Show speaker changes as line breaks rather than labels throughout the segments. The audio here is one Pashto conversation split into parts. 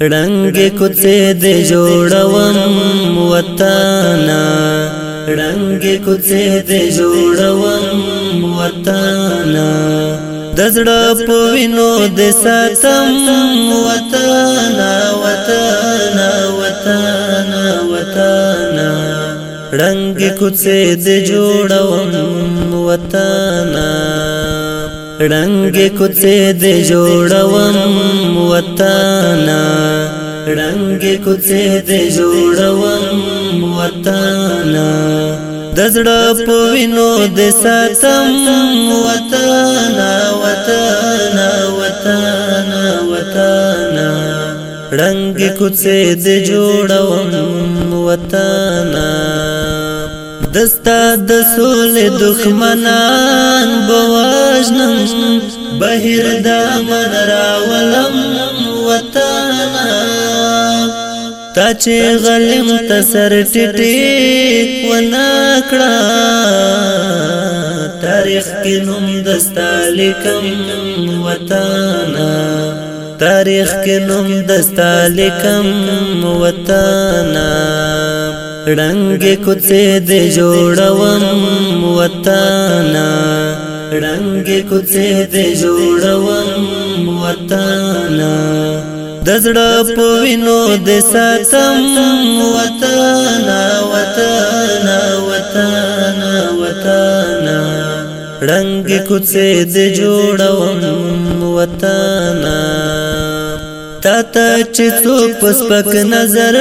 رنگ کوڅه دې جوړوم وطن رنگ کوڅه دې جوړوم وطن د زړه په وینو د ساتم وطن وطن وطن وطن رنگ کوڅه دې جوړوم وطن رنگ کوڅه دې جوړوم وطن رنگ کوڅه دې جوړوم وطن د زړه په وینو د ساتم وطن وطن وطن وطن رنگ کوڅه دې جوړوم وطن دستا د سولې دښمنان بوژنم بهر د من راولم وطن تا چې غلم تسر ټټي ونا کړه تاریخ کې نوم دستا لیکم وطن تاریخ کې نوم دستا لیکم وطن رنگ کوڅه دې جوړوم وطن رنگ کوڅه دې جوړوم وطن د زړه په وینو د ساتم وطن وطن وطن وطن رنگ کوڅه دې جوړوم وطن تا ته چې څوک پس پک نظر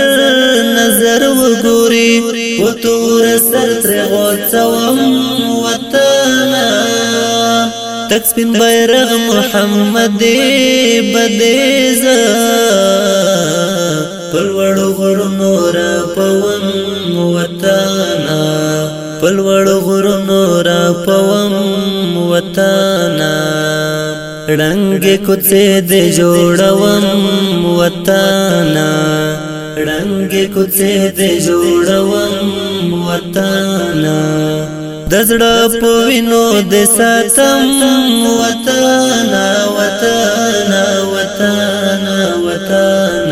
نظر وګوري و تور سر تر غوڅوم وطن تک سپین بیرغ محمد بدیز پلوړو غړو نور پوم وطن پلوړو غړو نور پوم وطن رنگ کوڅه دې جوړوم وطن رنگ کوڅه دې جوړوم وطن دزړه په وینو د ساتم وطن وطن وطن وطن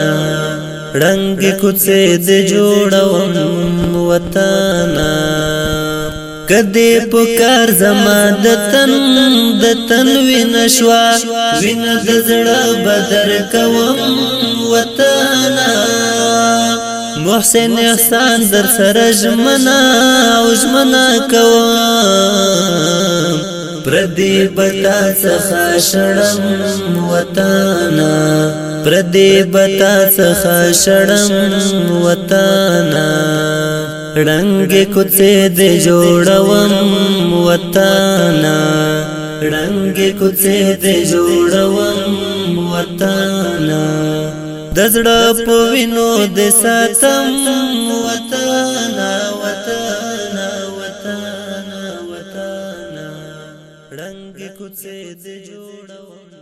رنگ کوڅه دې جوړوم وطن کدی پکار زما د تن د تن وین شوا وین د زړه بدر کوم وطن محسن احسان در سره جمنا او جمنا کوم پردی بتا څخه شړم وطن پردی بتا څخه شړم وطن رنگ کوڅه دې جوړوم وطن رنگ کوڅه دې جوړوم وطن د زړه په وینو دې ساتم وطن وطن وطن وطن رنگ کوڅه دې جوړوم